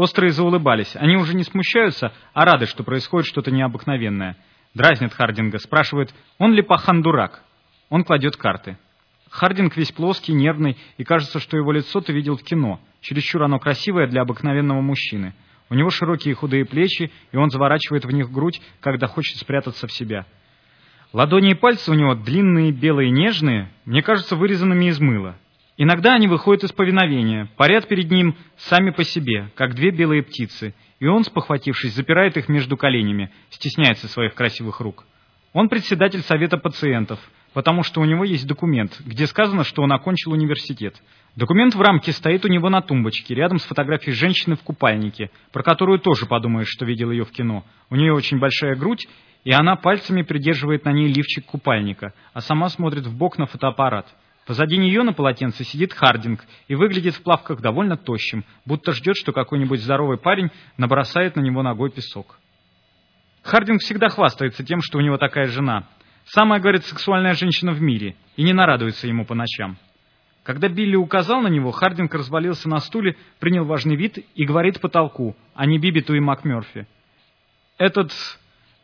Острые заулыбались. Они уже не смущаются, а рады, что происходит что-то необыкновенное. Дразнит Хардинга, спрашивает, он ли пахан дурак. Он кладет карты. Хардинг весь плоский, нервный, и кажется, что его лицо ты видел в кино. Чересчур оно красивое для обыкновенного мужчины. У него широкие худые плечи, и он заворачивает в них грудь, когда хочет спрятаться в себя. Ладони и пальцы у него длинные, белые, нежные, мне кажется, вырезанными из мыла. Иногда они выходят из повиновения, парят перед ним сами по себе, как две белые птицы, и он, спохватившись, запирает их между коленями, стесняется своих красивых рук. Он председатель совета пациентов, потому что у него есть документ, где сказано, что он окончил университет. Документ в рамке стоит у него на тумбочке, рядом с фотографией женщины в купальнике, про которую тоже подумаешь, что видел ее в кино. У нее очень большая грудь, и она пальцами придерживает на ней лифчик купальника, а сама смотрит в бок на фотоаппарат. Позади нее на полотенце сидит Хардинг и выглядит в плавках довольно тощим, будто ждет, что какой-нибудь здоровый парень набросает на него ногой песок. Хардинг всегда хвастается тем, что у него такая жена. Самая, говорит, сексуальная женщина в мире, и не нарадуется ему по ночам. Когда Билли указал на него, Хардинг развалился на стуле, принял важный вид и говорит потолку, а не Бибиту и МакМерфи. «Этот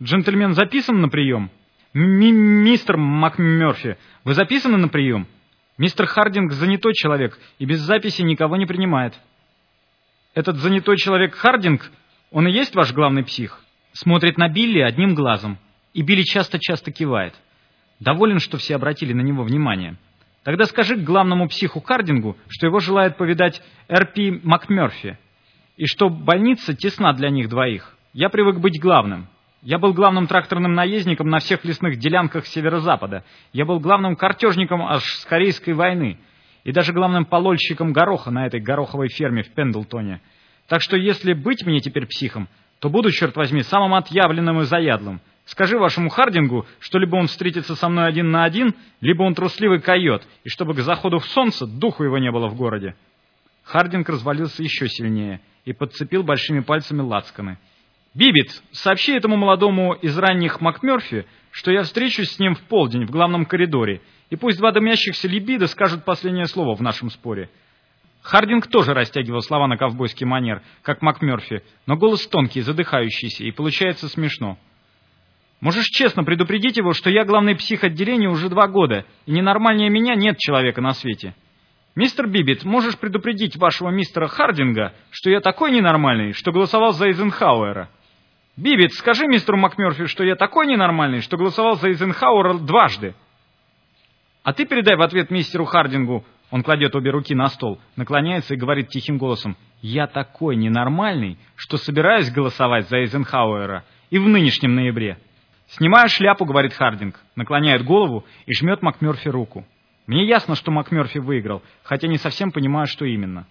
джентльмен записан на прием?» Ми «Мистер МакМерфи, вы записаны на прием?» Мистер Хардинг занятой человек и без записи никого не принимает. Этот занятой человек Хардинг, он и есть ваш главный псих? Смотрит на Билли одним глазом, и Билли часто-часто кивает. Доволен, что все обратили на него внимание. Тогда скажи главному психу Хардингу, что его желает повидать Р.П. МакМерфи, и что больница тесна для них двоих. Я привык быть главным. Я был главным тракторным наездником на всех лесных делянках северо-запада. Я был главным картежником аж с Корейской войны. И даже главным полольщиком гороха на этой гороховой ферме в Пендлтоне. Так что если быть мне теперь психом, то буду, черт возьми, самым отъявленным и заядлым. Скажи вашему Хардингу, что либо он встретится со мной один на один, либо он трусливый койот, и чтобы к заходу в солнце духу его не было в городе. Хардинг развалился еще сильнее и подцепил большими пальцами лацканы. «Бибит, сообщи этому молодому из ранних МакМерфи, что я встречусь с ним в полдень в главном коридоре, и пусть два дымящихся либида скажут последнее слово в нашем споре». Хардинг тоже растягивал слова на ковбойский манер, как МакМерфи, но голос тонкий, задыхающийся, и получается смешно. «Можешь честно предупредить его, что я главный псих отделения уже два года, и ненормальнее меня нет человека на свете». «Мистер Бибит, можешь предупредить вашего мистера Хардинга, что я такой ненормальный, что голосовал за Эйзенхауэра?» Бибит, скажи мистеру МакМерфи, что я такой ненормальный, что голосовал за Эйзенхауэра дважды. А ты передай в ответ мистеру Хардингу, он кладет обе руки на стол, наклоняется и говорит тихим голосом, «Я такой ненормальный, что собираюсь голосовать за Эйзенхауэра и в нынешнем ноябре». «Снимаю шляпу», — говорит Хардинг, наклоняет голову и жмет МакМерфи руку. Мне ясно, что МакМерфи выиграл, хотя не совсем понимаю, что именно.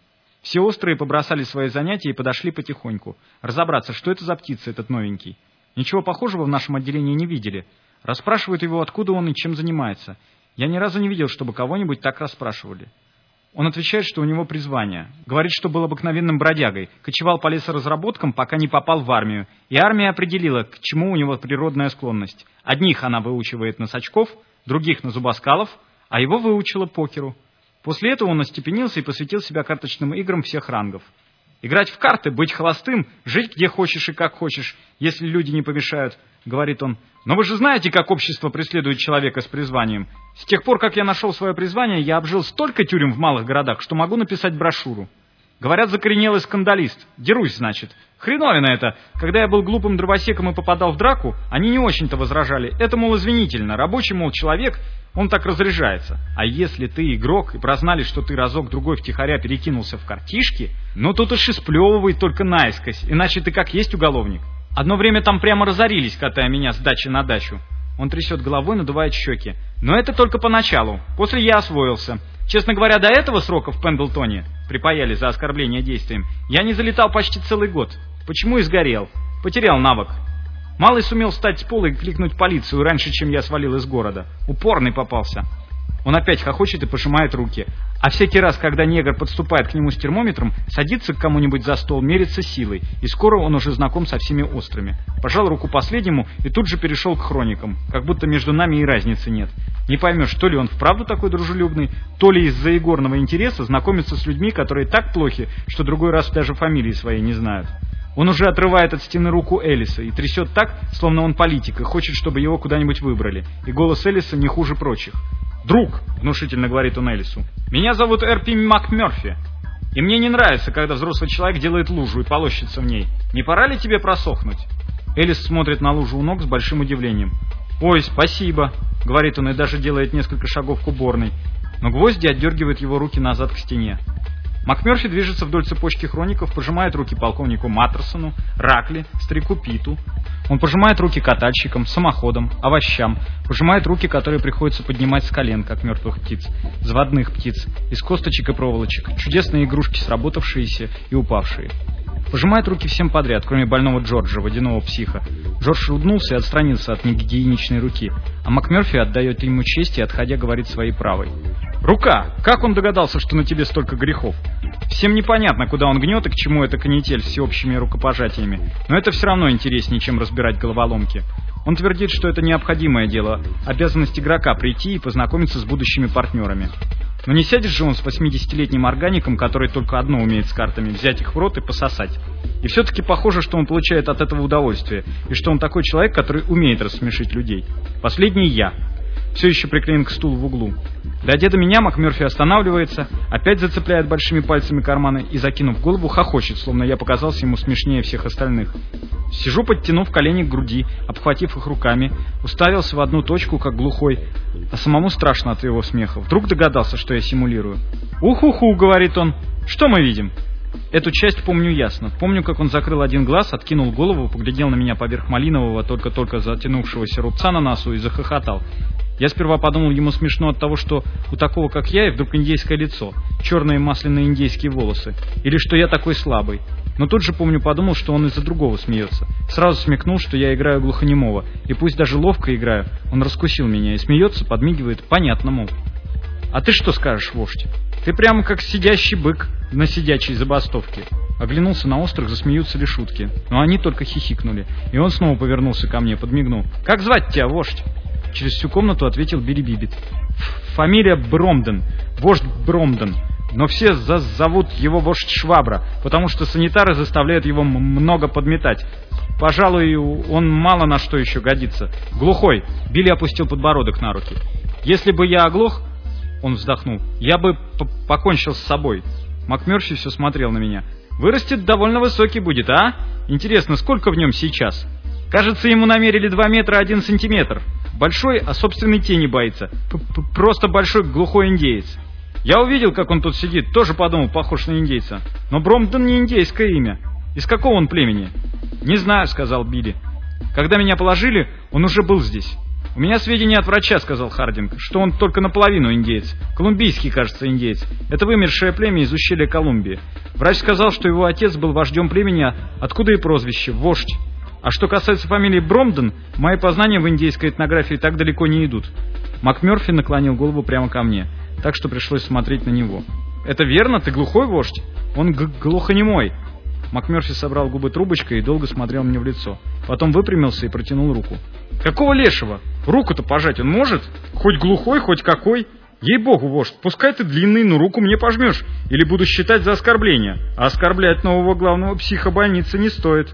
Все острые побросали свои занятия и подошли потихоньку. Разобраться, что это за птица, этот новенький. Ничего похожего в нашем отделении не видели. Расспрашивают его, откуда он и чем занимается. Я ни разу не видел, чтобы кого-нибудь так расспрашивали. Он отвечает, что у него призвание. Говорит, что был обыкновенным бродягой, кочевал по лесоразработкам, пока не попал в армию. И армия определила, к чему у него природная склонность. Одних она выучивает на сачков, других на зубоскалов, а его выучила покеру. После этого он остепенился и посвятил себя карточным играм всех рангов. Играть в карты, быть холостым, жить где хочешь и как хочешь, если люди не помешают, говорит он. Но вы же знаете, как общество преследует человека с призванием. С тех пор, как я нашел свое призвание, я обжил столько тюрем в малых городах, что могу написать брошюру. Говорят, закоренелый скандалист. Дерусь, значит. Хреновина это. Когда я был глупым дровосеком и попадал в драку, они не очень-то возражали. Это, мол, извинительно. Рабочий, мол, человек, он так разряжается. А если ты игрок и прознали, что ты разок-другой втихаря перекинулся в картишки, ну тут уж и сплевывай только наискось, иначе ты как есть уголовник. Одно время там прямо разорились, катая меня с дачи на дачу. Он трясет головой, надувает щеки. Но это только поначалу. После я освоился. Честно говоря, до этого срока в Пендлтоне, припаяли за оскорбление действием, я не залетал почти целый год. Почему и сгорел? Потерял навык. Малый сумел встать с пола и кликнуть полицию раньше, чем я свалил из города. Упорный попался. Он опять хохочет и пожимает руки. А всякий раз, когда негр подступает к нему с термометром, садится к кому-нибудь за стол, мерится силой, и скоро он уже знаком со всеми острыми. Пожал руку последнему и тут же перешел к хроникам, как будто между нами и разницы нет. Не поймешь, то ли он вправду такой дружелюбный, то ли из-за игорного интереса знакомится с людьми, которые так плохи, что другой раз даже фамилии своей не знают. Он уже отрывает от стены руку Элиса и трясет так, словно он политик и хочет, чтобы его куда-нибудь выбрали. И голос Элиса не хуже прочих. «Друг», — внушительно говорит он Элису, — «меня зовут Эрпи МакМерфи, и мне не нравится, когда взрослый человек делает лужу и полощется в ней. Не пора ли тебе просохнуть?» Элис смотрит на лужу у ног с большим удивлением. «Ой, спасибо», — говорит он и даже делает несколько шагов к уборной, но гвозди отдергивают его руки назад к стене. МакМерфи движется вдоль цепочки хроников, пожимает руки полковнику Маттерсону, Ракли, старику Питу. Он пожимает руки катальщикам, самоходам, овощам, пожимает руки, которые приходится поднимать с колен, как мертвых птиц, заводных птиц, из косточек и проволочек, чудесные игрушки, сработавшиеся и упавшие. Пожимает руки всем подряд, кроме больного Джорджа, водяного психа. Джордж улыбнулся и отстранился от негигиеничной руки, а МакМерфи отдает ему честь и, отходя, говорит своей правой. «Рука! Как он догадался, что на тебе столько грехов?» Всем непонятно, куда он гнет и к чему эта канитель с всеобщими рукопожатиями, но это все равно интереснее, чем разбирать головоломки. Он твердит, что это необходимое дело, обязанность игрока прийти и познакомиться с будущими партнерами. Но не сядешь же он с 80-летним органиком, который только одно умеет с картами, взять их в рот и пососать. И все-таки похоже, что он получает от этого удовольствие, и что он такой человек, который умеет рассмешить людей. Последний я все еще приклеен к стулу в углу. Дойдя до меня, МакМерфи останавливается, опять зацепляет большими пальцами карманы и, закинув голову, хохочет, словно я показался ему смешнее всех остальных. Сижу, подтянув колени к груди, обхватив их руками, уставился в одну точку, как глухой, а самому страшно от его смеха. Вдруг догадался, что я симулирую. «Уху-ху», — говорит он, — «что мы видим?» Эту часть помню ясно. Помню, как он закрыл один глаз, откинул голову, поглядел на меня поверх малинового, только-только затянувшегося рубца на носу и захохотал. Я сперва подумал, ему смешно от того, что у такого, как я, и вдруг индейское лицо, черные масляные индейские волосы, или что я такой слабый. Но тут же, помню, подумал, что он из-за другого смеется. Сразу смекнул, что я играю глухонемого, и пусть даже ловко играю, он раскусил меня и смеется, подмигивает, понятно, мол. «А ты что скажешь, вождь? Ты прямо как сидящий бык на сидячей забастовке». Оглянулся на острых, засмеются ли шутки. Но они только хихикнули. И он снова повернулся ко мне, подмигнул. «Как звать тебя, вождь?» Через всю комнату ответил Билли Бибит. Фамилия Бромден. Вождь Бромден. Но все зовут его вождь Швабра, потому что санитары заставляют его много подметать. Пожалуй, он мало на что еще годится. Глухой. Билли опустил подбородок на руки. Если бы я оглох, он вздохнул, я бы покончил с собой. МакМерфи все смотрел на меня. Вырастет довольно высокий будет, а? Интересно, сколько в нем сейчас? Кажется, ему намерили 2 метра 1 сантиметр. Большой, а собственной тени боится. П -п Просто большой глухой индеец. Я увидел, как он тут сидит, тоже подумал, похож на индейца. Но Бромдон не индейское имя. Из какого он племени? Не знаю, сказал Билли. Когда меня положили, он уже был здесь. «У меня сведения от врача», — сказал Хардинг, — «что он только наполовину индеец. Колумбийский, кажется, индеец. Это вымершее племя из ущелья Колумбии. Врач сказал, что его отец был вождем племени, откуда и прозвище — вождь. А что касается фамилии Бромден, мои познания в индейской этнографии так далеко не идут. МакМерфи наклонил голову прямо ко мне, так что пришлось смотреть на него. «Это верно? Ты глухой вождь?» «Он глухонемой». МакМерфи собрал губы трубочкой и долго смотрел мне в лицо. Потом выпрямился и протянул руку. «Какого лешего? Руку-то пожать он может? Хоть глухой, хоть какой?» Ей-богу, вождь, пускай ты длинный, но руку мне пожмешь, или буду считать за оскорбление. А оскорблять нового главного психа не стоит.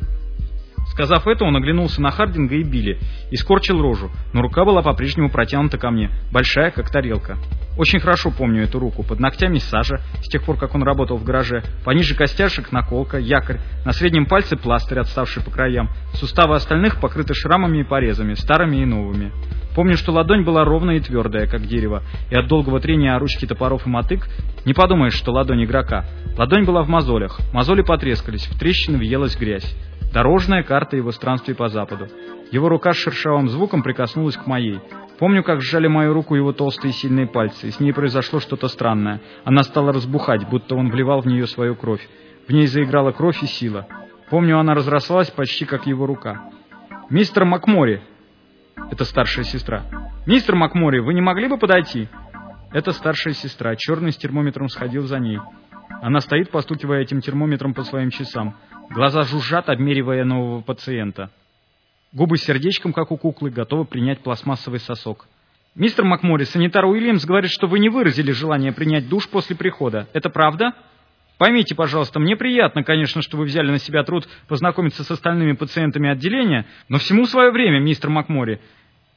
Сказав это, он оглянулся на Хардинга и Билли и скорчил рожу, но рука была по-прежнему протянута ко мне, большая, как тарелка. Очень хорошо помню эту руку. Под ногтями сажа, с тех пор, как он работал в гараже. Пониже костяшек наколка, якорь. На среднем пальце пластырь, отставший по краям. Суставы остальных покрыты шрамами и порезами, старыми и новыми. Помню, что ладонь была ровная и твердая, как дерево, и от долгого трения о ручки топоров и мотык не подумаешь, что ладонь игрока. Ладонь была в мозолях, мозоли потрескались, в трещины въелась грязь. Дорожная карта его странствий по западу. Его рука с шершавым звуком прикоснулась к моей. Помню, как сжали мою руку его толстые сильные пальцы, и с ней произошло что-то странное. Она стала разбухать, будто он вливал в нее свою кровь. В ней заиграла кровь и сила. Помню, она разрослась почти как его рука. «Мистер Макмори!» Это старшая сестра. «Мистер Макмори, вы не могли бы подойти?» Это старшая сестра. Черный с термометром сходил за ней. Она стоит, постукивая этим термометром по своим часам. Глаза жужжат, обмеривая нового пациента. Губы сердечком, как у куклы, готовы принять пластмассовый сосок. «Мистер Макмори, санитар Уильямс говорит, что вы не выразили желание принять душ после прихода. Это правда?» Поймите, пожалуйста, мне приятно, конечно, что вы взяли на себя труд познакомиться с остальными пациентами отделения, но всему свое время, мистер Макмори.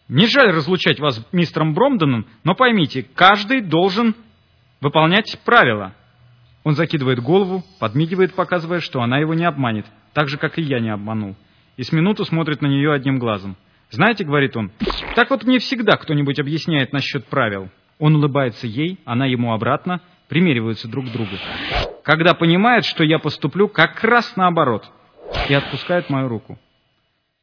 Не жаль разлучать вас с мистером Бромденом, но поймите, каждый должен выполнять правила. Он закидывает голову, подмигивает, показывая, что она его не обманет, так же, как и я не обманул. И с минуту смотрит на нее одним глазом. «Знаете, — говорит он, — так вот мне всегда кто-нибудь объясняет насчет правил». Он улыбается ей, она ему обратно, примериваются друг к другу когда понимает, что я поступлю как раз наоборот, и отпускает мою руку.